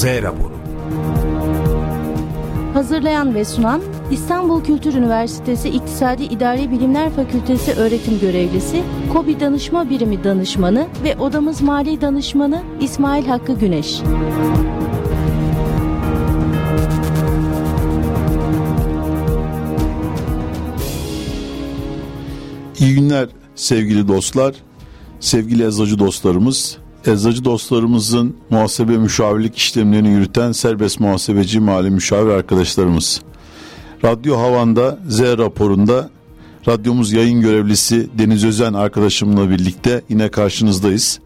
Z raporu. Hazırlayan ve sunan İstanbul Kültür Üniversitesi İktisadi İdari Bilimler Fakültesi öğretim görevlisi, KOBİ Danışma Birimi Danışmanı ve Odamız Mali Danışmanı İsmail Hakkı Güneş. İyi günler sevgili dostlar, sevgili eczacı dostlarımız. Eczacı dostlarımızın muhasebe müşavirlik işlemlerini yürüten serbest muhasebeci mali müşavir arkadaşlarımız. Radyo Havan'da Z raporunda radyomuz yayın görevlisi Deniz Özen arkadaşımla birlikte yine karşınızdayız.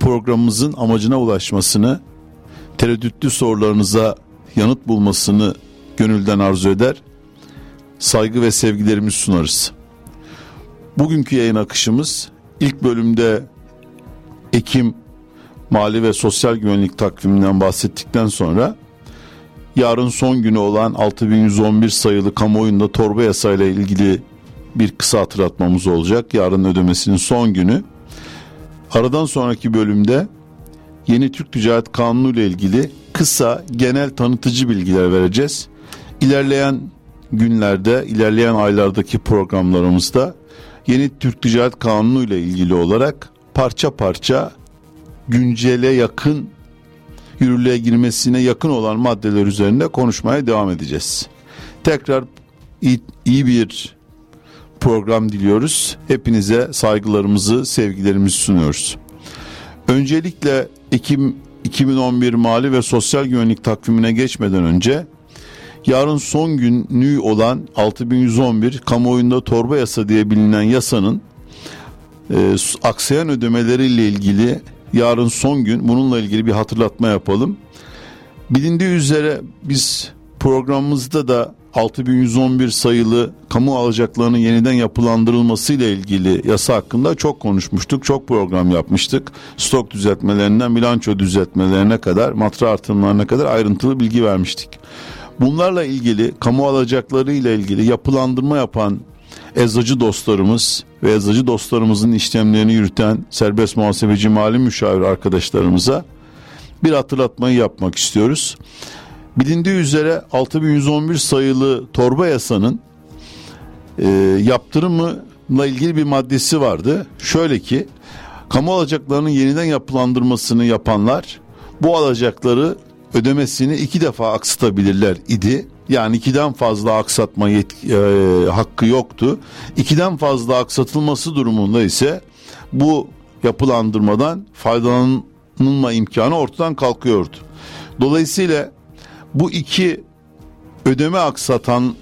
Programımızın amacına ulaşmasını, tereddütlü sorularınıza yanıt bulmasını gönülden arzu eder. Saygı ve sevgilerimizi sunarız. Bugünkü yayın akışımız ilk bölümde Ekim Mali ve Sosyal Güvenlik Takviminden bahsettikten sonra yarın son günü olan 6111 sayılı kamuoyunda torba yasayla ilgili bir kısa hatırlatmamız olacak. Yarın ödemesinin son günü. Aradan sonraki bölümde yeni Türk Ticaret Kanunu ile ilgili kısa genel tanıtıcı bilgiler vereceğiz. İlerleyen günlerde, ilerleyen aylardaki programlarımızda yeni Türk Ticaret Kanunu ile ilgili olarak parça parça güncele yakın yürürlüğe girmesine yakın olan maddeler üzerinde konuşmaya devam edeceğiz. Tekrar iyi, iyi bir program diliyoruz. Hepinize saygılarımızı, sevgilerimizi sunuyoruz. Öncelikle Ekim 2011 Mali ve Sosyal Güvenlik takvimine geçmeden önce yarın son günü olan 6111 kamuoyunda torba yasa diye bilinen yasanın e, aksayan ödemeleriyle ilgili yarın son gün bununla ilgili bir hatırlatma yapalım. Bilindiği üzere biz programımızda da 6111 sayılı kamu alacaklarının yeniden yapılandırılması ile ilgili yasa hakkında çok konuşmuştuk. Çok program yapmıştık. Stok düzeltmelerinden bilanço düzeltmelerine kadar, matra artımlarına kadar ayrıntılı bilgi vermiştik. Bunlarla ilgili kamu alacakları ile ilgili yapılandırma yapan eczacı dostlarımız ve eczacı dostlarımızın işlemlerini yürüten serbest muhasebeci mali müşavir arkadaşlarımıza bir hatırlatmayı yapmak istiyoruz. Bilindiği üzere 6111 sayılı torba yasanın e, yaptırımla ilgili bir maddesi vardı. Şöyle ki kamu alacaklarının yeniden yapılandırmasını yapanlar bu alacakları ödemesini iki defa aksatabilirler idi. Yani ikiden fazla aksatma yetki, e, hakkı yoktu. İkiden fazla aksatılması durumunda ise bu yapılandırmadan faydalanılma imkanı ortadan kalkıyordu. Dolayısıyla bu iki ödeme aksatan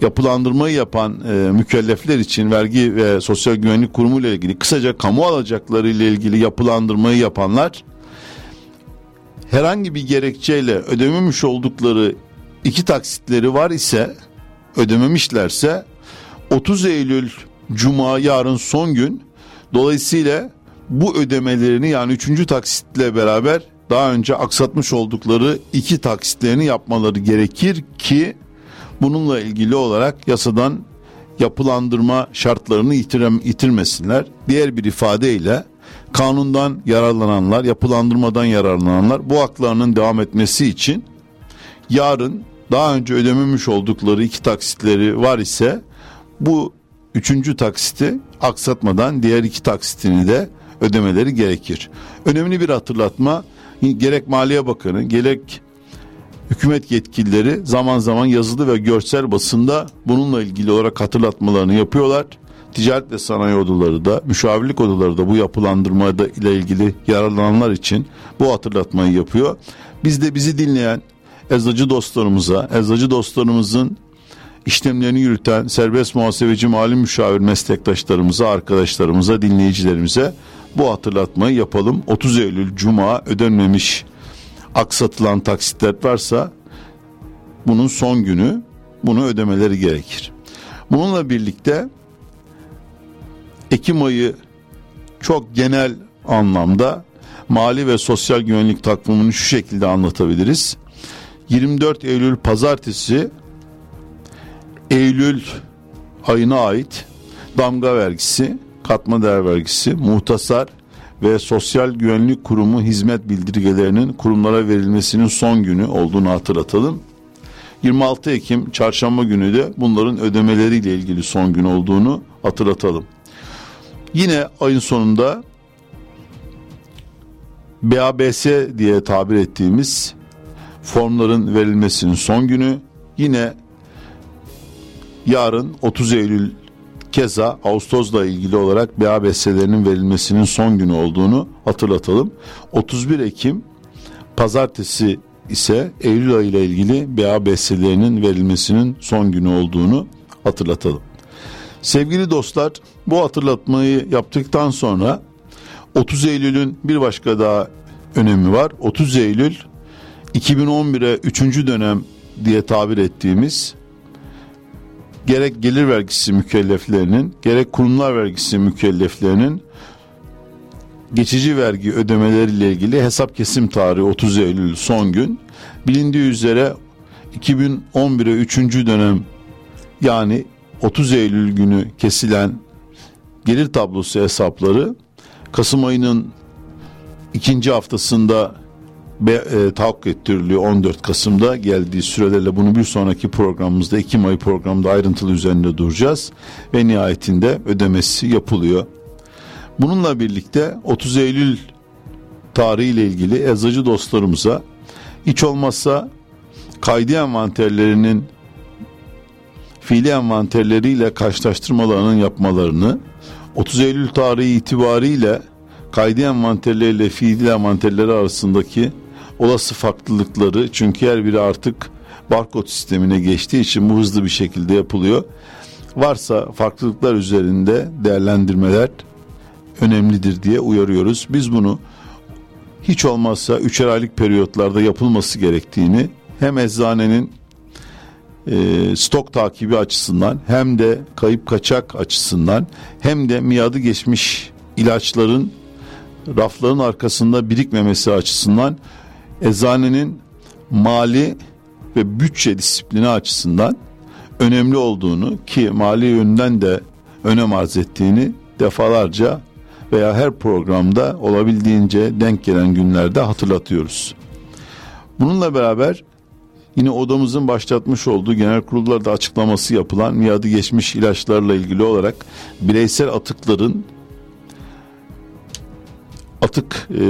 yapılandırmayı yapan e, mükellefler için vergi ve sosyal güvenlik kurumu ile ilgili kısaca kamu alacakları ile ilgili yapılandırmayı yapanlar herhangi bir gerekçeyle ödememiş oldukları iki taksitleri var ise ödememişlerse 30 Eylül Cuma yarın son gün dolayısıyla bu ödemelerini yani üçüncü taksitle beraber daha önce aksatmış oldukları iki taksitlerini yapmaları gerekir ki bununla ilgili olarak yasadan yapılandırma şartlarını yitirem, yitirmesinler. Diğer bir ifadeyle kanundan yararlananlar, yapılandırmadan yararlananlar bu haklarının devam etmesi için yarın daha önce ödememiş oldukları iki taksitleri var ise bu üçüncü taksiti aksatmadan diğer iki taksitini de ödemeleri gerekir. Önemli bir hatırlatma gerek Maliye Bakanı gerek hükümet yetkilileri zaman zaman yazılı ve görsel basında bununla ilgili olarak hatırlatmalarını yapıyorlar. Ticaret ve sanayi odaları da, müşavirlik odaları da bu yapılandırmada ile ilgili yararlananlar için bu hatırlatmayı yapıyor. Biz de bizi dinleyen eczacı dostlarımıza, eczacı dostlarımızın işlemlerini yürüten serbest muhasebeci mali müşavir meslektaşlarımıza, arkadaşlarımıza, dinleyicilerimize bu hatırlatmayı yapalım. 30 Eylül Cuma ödenmemiş aksatılan taksitler varsa bunun son günü bunu ödemeleri gerekir. Bununla birlikte Ekim ayı çok genel anlamda mali ve sosyal güvenlik takvimini şu şekilde anlatabiliriz. 24 Eylül pazartesi Eylül ayına ait damga vergisi, katma değer vergisi, muhtasar ve Sosyal Güvenlik Kurumu hizmet bildirgelerinin kurumlara verilmesinin son günü olduğunu hatırlatalım. 26 Ekim çarşamba günü de bunların ödemeleriyle ilgili son gün olduğunu hatırlatalım. Yine ayın sonunda BABS diye tabir ettiğimiz formların verilmesinin son günü yine yarın 30 Eylül keza Ağustos'la ilgili olarak BABS'lerinin verilmesinin son günü olduğunu hatırlatalım. 31 Ekim pazartesi ise Eylül ayı ile ilgili BABS'lerinin verilmesinin son günü olduğunu hatırlatalım. Sevgili dostlar bu hatırlatmayı yaptıktan sonra 30 Eylül'ün bir başka daha önemi var. 30 Eylül 2011'e 3. dönem diye tabir ettiğimiz gerek gelir vergisi mükelleflerinin gerek kurumlar vergisi mükelleflerinin geçici vergi ödemeleriyle ilgili hesap kesim tarihi 30 Eylül son gün. Bilindiği üzere 2011'e 3. dönem yani 30 Eylül günü kesilen gelir tablosu hesapları Kasım ayının ikinci haftasında be, e, tahakkuk ettiriliyor 14 Kasım'da geldiği sürelerle bunu bir sonraki programımızda Ekim ayı programında ayrıntılı üzerinde duracağız ve nihayetinde ödemesi yapılıyor. Bununla birlikte 30 Eylül tarihiyle ilgili eczacı dostlarımıza hiç olmazsa kaydı envanterlerinin fiili envanterleriyle karşılaştırmalarının yapmalarını 30 Eylül tarihi itibariyle kaydı envanterleriyle fiili envanterleri arasındaki olası farklılıkları çünkü her biri artık barkod sistemine geçtiği için bu hızlı bir şekilde yapılıyor. Varsa farklılıklar üzerinde değerlendirmeler önemlidir diye uyarıyoruz. Biz bunu hiç olmazsa üçer aylık periyotlarda yapılması gerektiğini hem eczanenin e, stok takibi açısından hem de kayıp kaçak açısından hem de miadı geçmiş ilaçların rafların arkasında birikmemesi açısından eczanenin mali ve bütçe disiplini açısından önemli olduğunu ki mali yönden de önem arz ettiğini defalarca veya her programda olabildiğince denk gelen günlerde hatırlatıyoruz. Bununla beraber yine odamızın başlatmış olduğu genel kurullarda açıklaması yapılan miadı geçmiş ilaçlarla ilgili olarak bireysel atıkların atık e,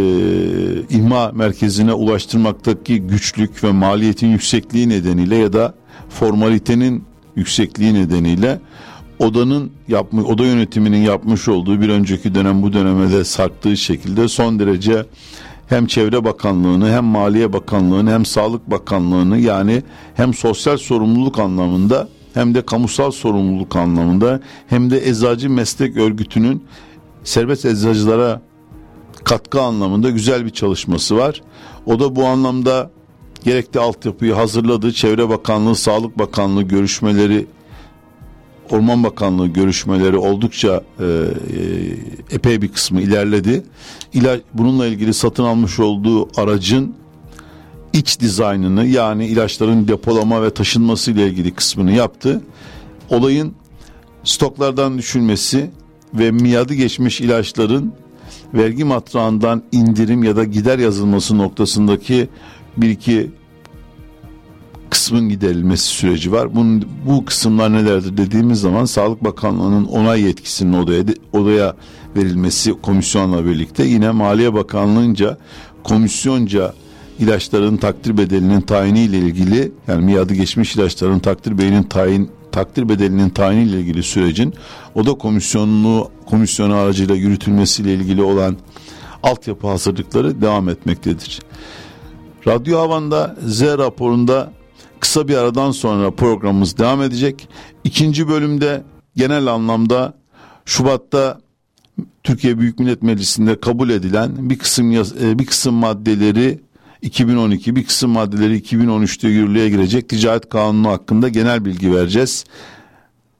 imha merkezine ulaştırmaktaki güçlük ve maliyetin yüksekliği nedeniyle ya da formalitenin yüksekliği nedeniyle odanın yapma, oda yönetiminin yapmış olduğu bir önceki dönem bu döneme de sarktığı şekilde son derece hem Çevre Bakanlığı'nı hem Maliye Bakanlığı'nı hem Sağlık Bakanlığı'nı yani hem sosyal sorumluluk anlamında hem de kamusal sorumluluk anlamında hem de eczacı meslek örgütünün serbest eczacılara katkı anlamında güzel bir çalışması var. O da bu anlamda gerekli altyapıyı hazırladı. Çevre Bakanlığı, Sağlık Bakanlığı görüşmeleri, Orman Bakanlığı görüşmeleri oldukça e, e, epey bir kısmı ilerledi. İla, bununla ilgili satın almış olduğu aracın iç dizaynını yani ilaçların depolama ve taşınması ile ilgili kısmını yaptı. Olayın stoklardan düşülmesi ve miadı geçmiş ilaçların vergi matrağından indirim ya da gider yazılması noktasındaki bir iki kısmın giderilmesi süreci var. Bunun, bu kısımlar nelerdir dediğimiz zaman Sağlık Bakanlığı'nın onay yetkisinin odaya, odaya verilmesi komisyonla birlikte yine Maliye Bakanlığı'nca komisyonca ilaçların takdir bedelinin tayini ile ilgili yani miadı geçmiş ilaçların takdir bedelinin tayin takdir bedelinin tayini ile ilgili sürecin oda komisyonunu komisyonu aracıyla yürütülmesiyle ilgili olan altyapı hazırlıkları devam etmektedir. Radyo Havan'da Z raporunda kısa bir aradan sonra programımız devam edecek. İkinci bölümde genel anlamda Şubat'ta Türkiye Büyük Millet Meclisi'nde kabul edilen bir kısım e, bir kısım maddeleri 2012 bir kısım maddeleri 2013'te yürürlüğe girecek ticaret kanunu hakkında genel bilgi vereceğiz.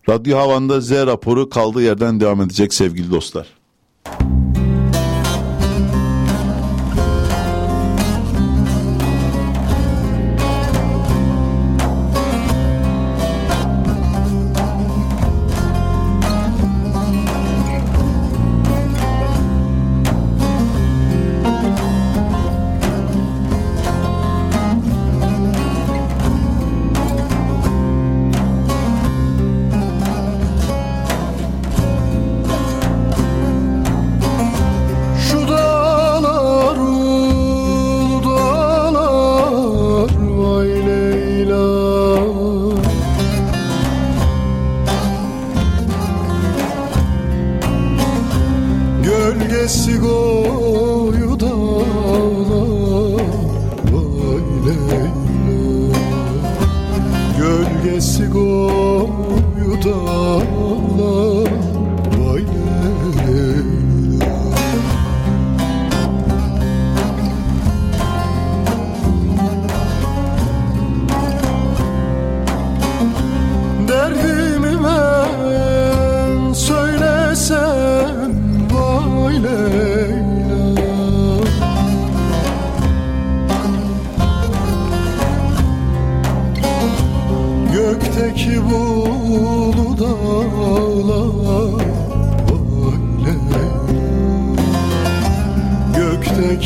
Radyo Havan'da Z raporu kaldığı yerden devam edecek sevgili dostlar.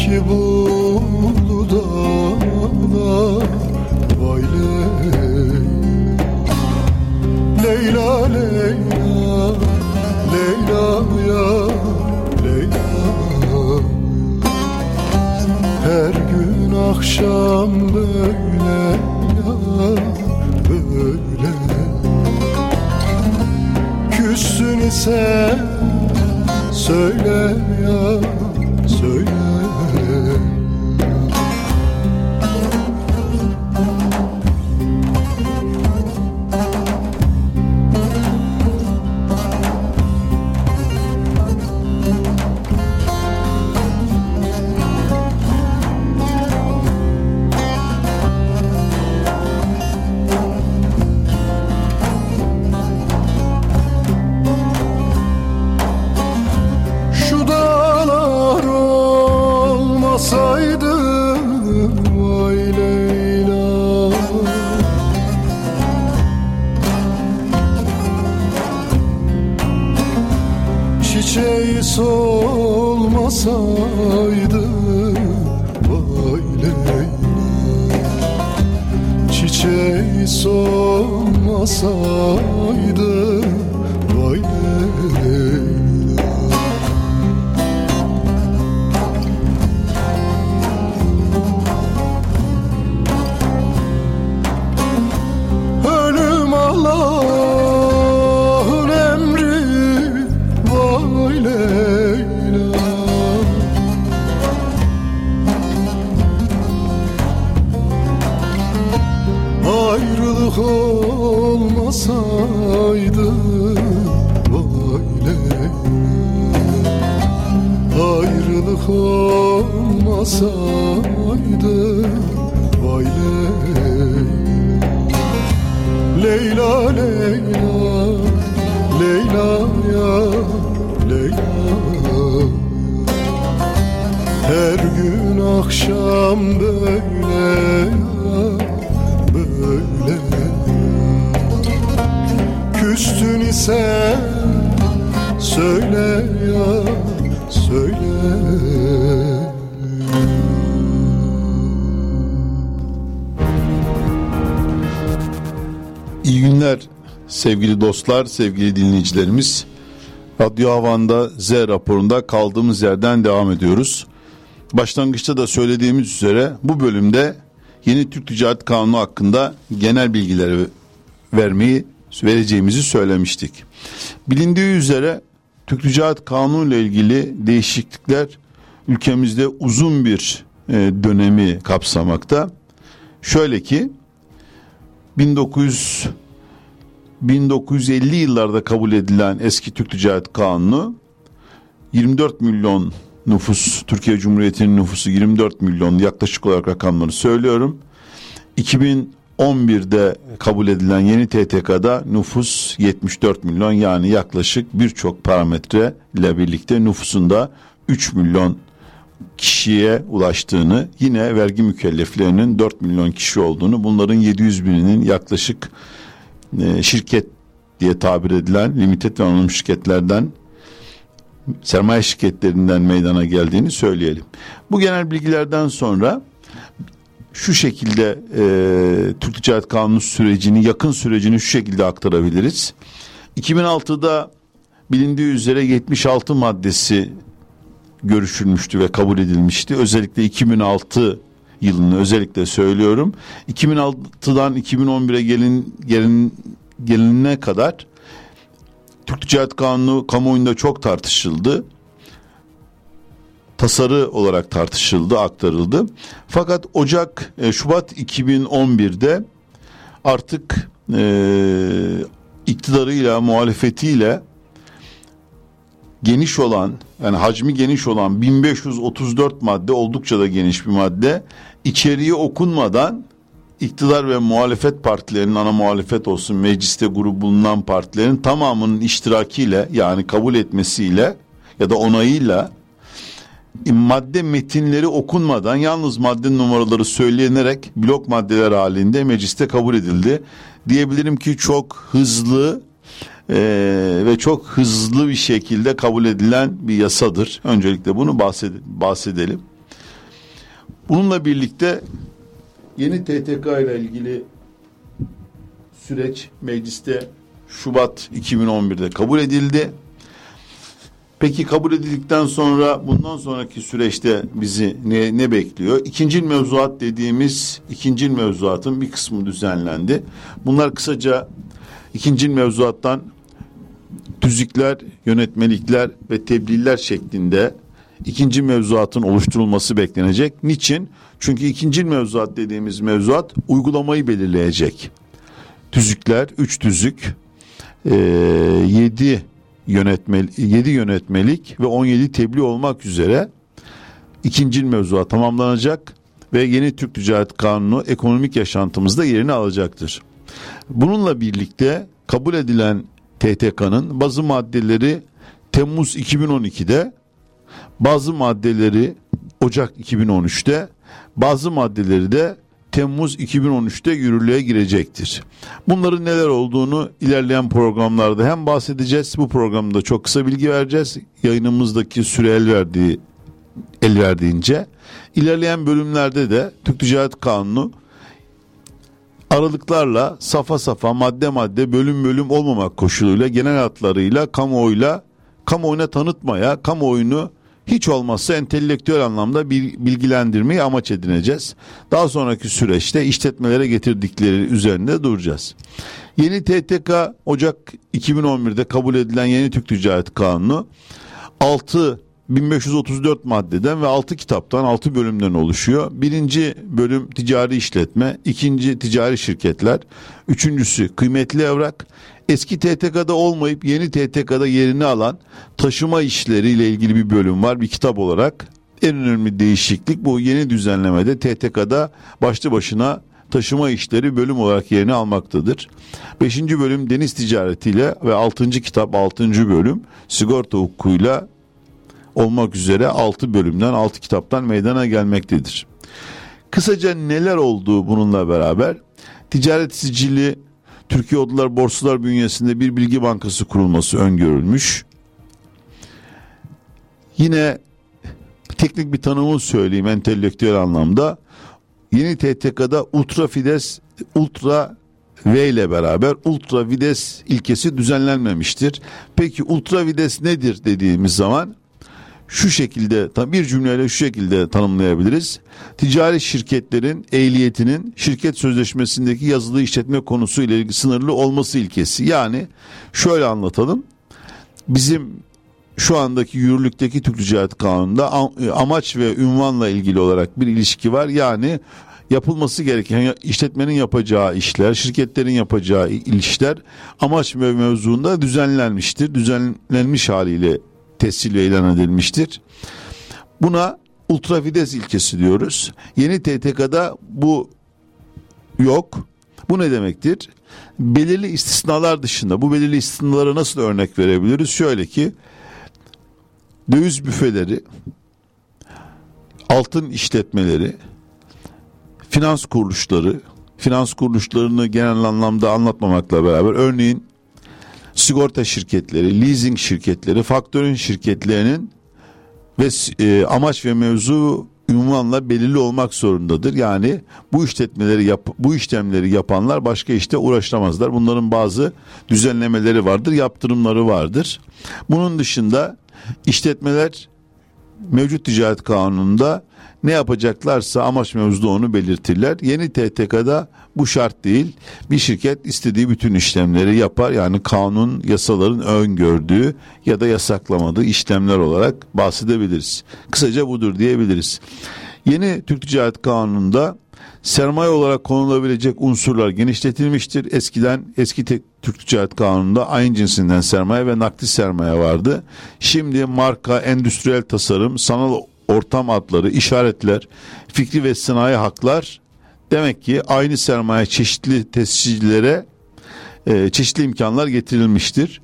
Gökteki bulu dağlar Vay Leyla Leyla Leyla ya Leyla. Her gün akşam böyle ya böyle. Küssün ise söyle ya sevgili dostlar, sevgili dinleyicilerimiz. Radyo Havan'da Z raporunda kaldığımız yerden devam ediyoruz. Başlangıçta da söylediğimiz üzere bu bölümde yeni Türk Ticaret Kanunu hakkında genel bilgileri vermeyi vereceğimizi söylemiştik. Bilindiği üzere Türk Ticaret Kanunu ile ilgili değişiklikler ülkemizde uzun bir e, dönemi kapsamakta. Şöyle ki 1900 1950 yıllarda kabul edilen eski Türk Ticaret Kanunu 24 milyon nüfus Türkiye Cumhuriyeti'nin nüfusu 24 milyon yaklaşık olarak rakamları söylüyorum. 2011'de kabul edilen yeni TTK'da nüfus 74 milyon yani yaklaşık birçok parametre ile birlikte nüfusunda 3 milyon kişiye ulaştığını yine vergi mükelleflerinin 4 milyon kişi olduğunu bunların 700 bininin yaklaşık e, şirket diye tabir edilen limited ve anonim şirketlerden sermaye şirketlerinden meydana geldiğini söyleyelim. Bu genel bilgilerden sonra şu şekilde e, Türk Ticaret Kanunu sürecini, yakın sürecini şu şekilde aktarabiliriz. 2006'da bilindiği üzere 76 maddesi görüşülmüştü ve kabul edilmişti. Özellikle 2006 yılını özellikle söylüyorum. 2006'dan 2011'e gelin, gelin gelinine kadar Türk Ticaret Kanunu kamuoyunda çok tartışıldı. Tasarı olarak tartışıldı, aktarıldı. Fakat Ocak, e, Şubat 2011'de artık e, iktidarıyla, muhalefetiyle geniş olan yani hacmi geniş olan 1534 madde oldukça da geniş bir madde içeriği okunmadan iktidar ve muhalefet partilerinin ana muhalefet olsun mecliste grubu bulunan partilerin tamamının iştirakiyle yani kabul etmesiyle ya da onayıyla madde metinleri okunmadan yalnız madde numaraları söylenerek blok maddeler halinde mecliste kabul edildi. Diyebilirim ki çok hızlı e, ve çok hızlı bir şekilde kabul edilen bir yasadır. Öncelikle bunu bahsedelim. Bununla birlikte yeni TTK ile ilgili süreç mecliste Şubat 2011'de kabul edildi. Peki kabul edildikten sonra bundan sonraki süreçte bizi ne, ne bekliyor? İkinci mevzuat dediğimiz ikinci mevzuatın bir kısmı düzenlendi. Bunlar kısaca ikinci mevzuattan tüzükler, yönetmelikler ve tebliğler şeklinde ikinci mevzuatın oluşturulması beklenecek. Niçin? Çünkü ikinci mevzuat dediğimiz mevzuat uygulamayı belirleyecek. Tüzükler, üç tüzük, e, yedi yönetmeli, 7 yönetmelik ve 17 tebliğ olmak üzere ikinci mevzuat tamamlanacak ve yeni Türk Ticaret Kanunu ekonomik yaşantımızda yerini alacaktır. Bununla birlikte kabul edilen TTK'nın bazı maddeleri Temmuz 2012'de, bazı maddeleri Ocak 2013'te, bazı maddeleri de Temmuz 2013'te yürürlüğe girecektir. Bunların neler olduğunu ilerleyen programlarda hem bahsedeceğiz. Bu programda çok kısa bilgi vereceğiz. Yayınımızdaki süre el verdiği el verdiğince ilerleyen bölümlerde de Türk Ticaret Kanunu aralıklarla safa safa madde madde bölüm bölüm olmamak koşuluyla genel hatlarıyla kamuoyuyla kamuoyuna tanıtmaya, kamuoyunu hiç olmazsa entelektüel anlamda bir bilgilendirmeyi amaç edineceğiz. Daha sonraki süreçte işletmelere getirdikleri üzerinde duracağız. Yeni TTK Ocak 2011'de kabul edilen yeni Türk Ticaret Kanunu 6 1534 maddeden ve 6 kitaptan 6 bölümden oluşuyor. Birinci bölüm ticari işletme, ikinci ticari şirketler, üçüncüsü kıymetli evrak, eski TTK'da olmayıp yeni TTK'da yerini alan taşıma işleriyle ilgili bir bölüm var bir kitap olarak. En önemli değişiklik bu yeni düzenlemede TTK'da başlı başına taşıma işleri bölüm olarak yerini almaktadır. Beşinci bölüm deniz ticaretiyle ve altıncı kitap altıncı bölüm sigorta hukukuyla olmak üzere altı bölümden altı kitaptan meydana gelmektedir. Kısaca neler oldu bununla beraber? Ticaret sicili Türkiye Odalar Borsalar bünyesinde bir bilgi bankası kurulması öngörülmüş. Yine teknik bir tanımı söyleyeyim entelektüel anlamda. Yeni TTK'da Ultra Fides Ultra V ile beraber Ultra Vides ilkesi düzenlenmemiştir. Peki Ultra Vides nedir dediğimiz zaman şu şekilde bir cümleyle şu şekilde tanımlayabiliriz. Ticari şirketlerin ehliyetinin şirket sözleşmesindeki yazılı işletme konusu ile ilgili sınırlı olması ilkesi. Yani şöyle anlatalım. Bizim şu andaki yürürlükteki Türk Ticaret Kanunu'nda amaç ve ünvanla ilgili olarak bir ilişki var. Yani yapılması gereken işletmenin yapacağı işler, şirketlerin yapacağı işler amaç ve mevzuunda düzenlenmiştir. Düzenlenmiş haliyle tescil ve ilan edilmiştir. Buna ultravides ilkesi diyoruz. Yeni TTK'da bu yok. Bu ne demektir? Belirli istisnalar dışında bu belirli istisnalara nasıl örnek verebiliriz? Şöyle ki döviz büfeleri, altın işletmeleri, finans kuruluşları, finans kuruluşlarını genel anlamda anlatmamakla beraber örneğin sigorta şirketleri, leasing şirketleri, faktörün şirketlerinin ve e, amaç ve mevzu ünvanla belirli olmak zorundadır. Yani bu işletmeleri yap, bu işlemleri yapanlar başka işte uğraşamazlar. Bunların bazı düzenlemeleri vardır, yaptırımları vardır. Bunun dışında işletmeler mevcut ticaret kanununda ne yapacaklarsa amaç mevzuda onu belirtirler. Yeni TTK'da bu şart değil. Bir şirket istediği bütün işlemleri yapar. Yani kanun, yasaların öngördüğü ya da yasaklamadığı işlemler olarak bahsedebiliriz. Kısaca budur diyebiliriz. Yeni Türk Ticaret Kanunu'nda sermaye olarak konulabilecek unsurlar genişletilmiştir. Eskiden eski Türk Ticaret Kanunu'nda aynı cinsinden sermaye ve nakdi sermaye vardı. Şimdi marka, endüstriyel tasarım, sanal ortam adları, işaretler, fikri ve sanayi haklar demek ki aynı sermaye çeşitli tescillere e, çeşitli imkanlar getirilmiştir.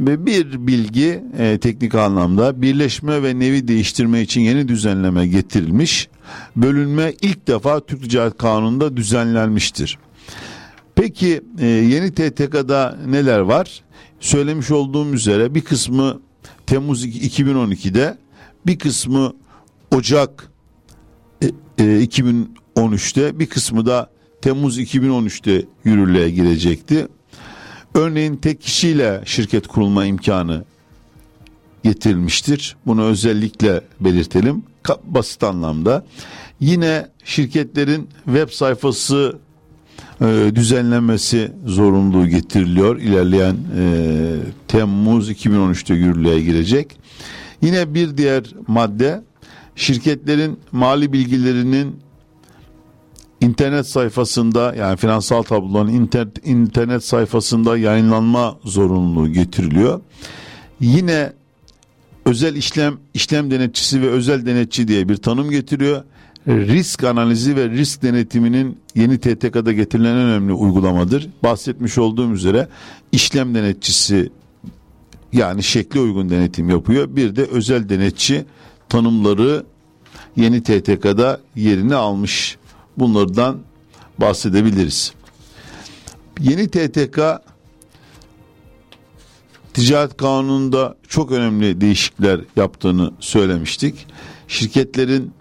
Ve bir bilgi e, teknik anlamda birleşme ve nevi değiştirme için yeni düzenleme getirilmiş. Bölünme ilk defa Türk Ticaret Kanunu'nda düzenlenmiştir. Peki e, yeni TTK'da neler var? Söylemiş olduğum üzere bir kısmı Temmuz 2012'de bir kısmı Ocak e, e, 2013'te bir kısmı da Temmuz 2013'te yürürlüğe girecekti. Örneğin tek kişiyle şirket kurulma imkanı getirilmiştir. Bunu özellikle belirtelim. Basit anlamda. Yine şirketlerin web sayfası e, düzenlenmesi zorunluluğu getiriliyor. İlerleyen e, Temmuz 2013'te yürürlüğe girecek. Yine bir diğer madde şirketlerin mali bilgilerinin internet sayfasında yani finansal tabloların internet, internet sayfasında yayınlanma zorunluluğu getiriliyor. Yine özel işlem işlem denetçisi ve özel denetçi diye bir tanım getiriyor. Risk analizi ve risk denetiminin yeni TTK'da getirilen en önemli uygulamadır. Bahsetmiş olduğum üzere işlem denetçisi yani şekli uygun denetim yapıyor. Bir de özel denetçi tanımları yeni TTK'da yerini almış bunlardan bahsedebiliriz. Yeni TTK ticaret kanununda çok önemli değişiklikler yaptığını söylemiştik. Şirketlerin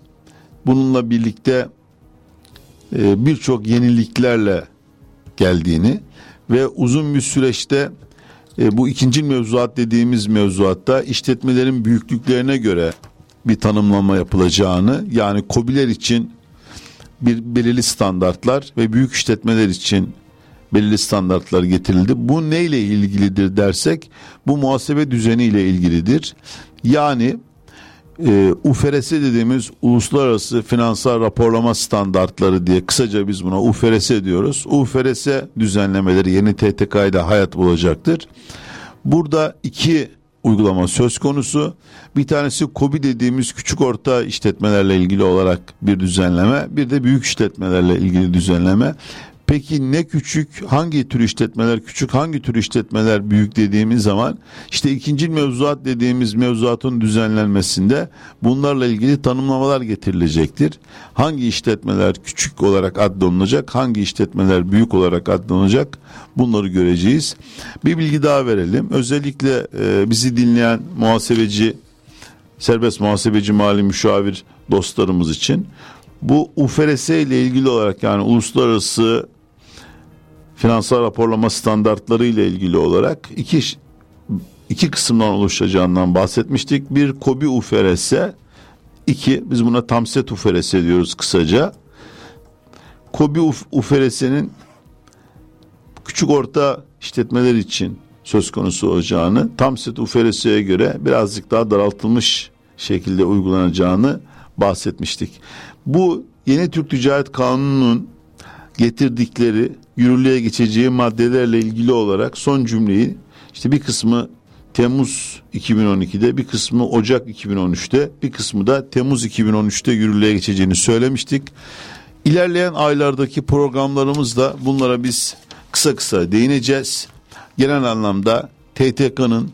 bununla birlikte e, birçok yeniliklerle geldiğini ve uzun bir süreçte e, bu ikinci mevzuat dediğimiz mevzuatta işletmelerin büyüklüklerine göre bir tanımlama yapılacağını yani kobiler için bir belirli standartlar ve büyük işletmeler için belirli standartlar getirildi. Bu neyle ilgilidir dersek bu muhasebe düzeni ile ilgilidir. Yani e, UFRS dediğimiz uluslararası finansal raporlama standartları diye kısaca biz buna UFRS diyoruz. UFRS düzenlemeleri yeni TTK hayat bulacaktır. Burada iki uygulama söz konusu. Bir tanesi KOBİ dediğimiz küçük orta işletmelerle ilgili olarak bir düzenleme, bir de büyük işletmelerle ilgili düzenleme. Peki ne küçük, hangi tür işletmeler küçük, hangi tür işletmeler büyük dediğimiz zaman işte ikinci mevzuat dediğimiz mevzuatın düzenlenmesinde bunlarla ilgili tanımlamalar getirilecektir. Hangi işletmeler küçük olarak adlanacak, hangi işletmeler büyük olarak adlanacak bunları göreceğiz. Bir bilgi daha verelim. Özellikle e, bizi dinleyen muhasebeci, serbest muhasebeci mali müşavir dostlarımız için bu UFRS ile ilgili olarak yani uluslararası finansal raporlama standartları ile ilgili olarak iki iki kısımdan oluşacağından bahsetmiştik. Bir KOBİ UFRS, iki biz buna Tamset UFRS diyoruz kısaca. KOBİ UFRS'nin küçük orta işletmeler için söz konusu olacağını, Tamset UFRS'ye göre birazcık daha daraltılmış şekilde uygulanacağını bahsetmiştik. Bu yeni Türk Ticaret Kanunu'nun getirdikleri yürürlüğe geçeceği maddelerle ilgili olarak son cümleyi işte bir kısmı Temmuz 2012'de bir kısmı Ocak 2013'te bir kısmı da Temmuz 2013'te yürürlüğe geçeceğini söylemiştik. İlerleyen aylardaki programlarımızda bunlara biz kısa kısa değineceğiz. Genel anlamda TTK'nın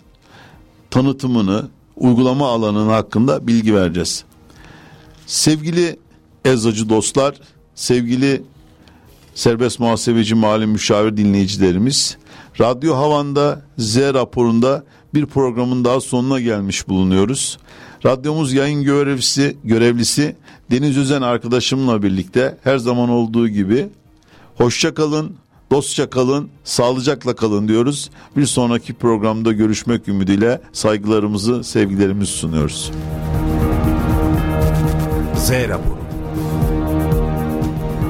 tanıtımını, uygulama alanının hakkında bilgi vereceğiz. Sevgili eczacı dostlar, sevgili serbest muhasebeci mali müşavir dinleyicilerimiz Radyo Havan'da Z raporunda bir programın daha sonuna gelmiş bulunuyoruz. Radyomuz yayın görevlisi, görevlisi Deniz Özen arkadaşımla birlikte her zaman olduğu gibi hoşça kalın, dostça kalın, sağlıcakla kalın diyoruz. Bir sonraki programda görüşmek ümidiyle saygılarımızı, sevgilerimizi sunuyoruz. Z raporu